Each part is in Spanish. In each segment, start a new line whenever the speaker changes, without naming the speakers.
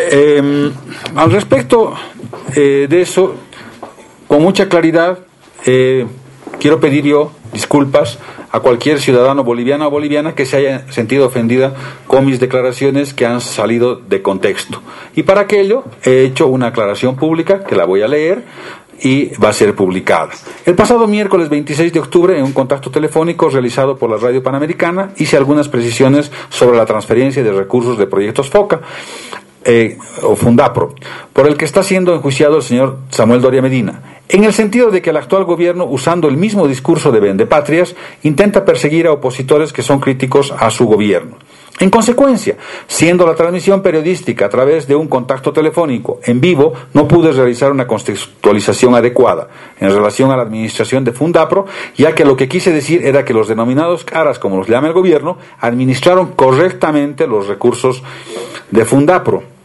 Eh, al respecto eh, de eso, con mucha claridad, eh, quiero pedir yo disculpas a cualquier ciudadano boliviano o boliviana que se haya sentido ofendida con mis declaraciones que han salido de contexto. Y para aquello he hecho una aclaración pública que la voy a leer y va a ser publicada. El pasado miércoles 26 de octubre, en un contacto telefónico realizado por la Radio Panamericana, hice algunas precisiones sobre la transferencia de recursos de proyectos FOCA. Eh, o Fundapro, por el que está siendo enjuiciado el señor Samuel Doria Medina, en el sentido de que el actual gobierno, usando el mismo discurso de vendepatrias, intenta perseguir a opositores que son críticos a su gobierno. En consecuencia, siendo la transmisión periodística a través de un contacto telefónico en vivo, no pude realizar una contextualización adecuada en relación a la administración de Fundapro, ya que lo que quise decir era que los denominados caras, como los llama el gobierno, administraron correctamente los recursos de Fundapro.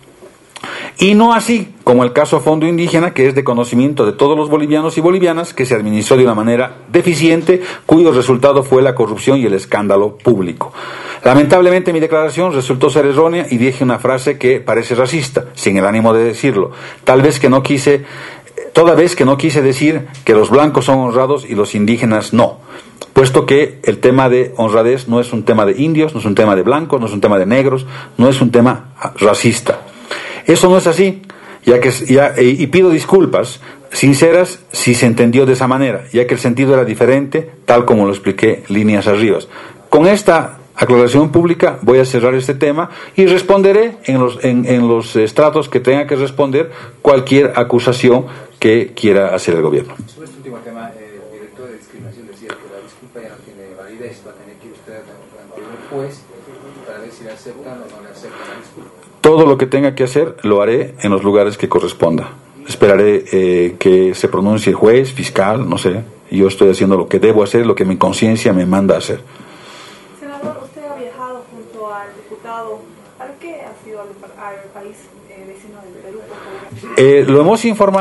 Y no así como el caso Fondo Indígena, que es de conocimiento de todos los bolivianos y bolivianas, que se administró de una manera deficiente, cuyo resultado fue la corrupción y el escándalo público. Lamentablemente mi declaración resultó ser errónea y dije una frase que parece racista, sin el ánimo de decirlo. Tal vez que no quise, toda vez que no quise decir que los blancos son honrados y los indígenas no puesto que el tema de honradez no es un tema de indios, no es un tema de blancos, no es un tema de negros, no es un tema racista. Eso no es así, ya que, ya, y pido disculpas sinceras si se entendió de esa manera, ya que el sentido era diferente, tal como lo expliqué líneas arriba. Con esta aclaración pública voy a cerrar este tema y responderé en los, en, en los estratos que tenga que responder cualquier acusación que quiera hacer el gobierno.
Sobre este último tema, eh, el director de discriminación decía que la disculpa ya no tiene validez, va a tener que usted juez ver si le aceptan o no le aceptan la disculpa.
Todo lo que tenga que hacer lo haré en los lugares que corresponda. Esperaré eh, que se pronuncie el juez, fiscal, no sé. Yo estoy haciendo lo que debo hacer, lo que mi conciencia me manda a hacer.
Senador, usted ha viajado junto al diputado. ¿Para qué ha sido al, al país eh, vecino del Perú?
Eh, lo hemos informado.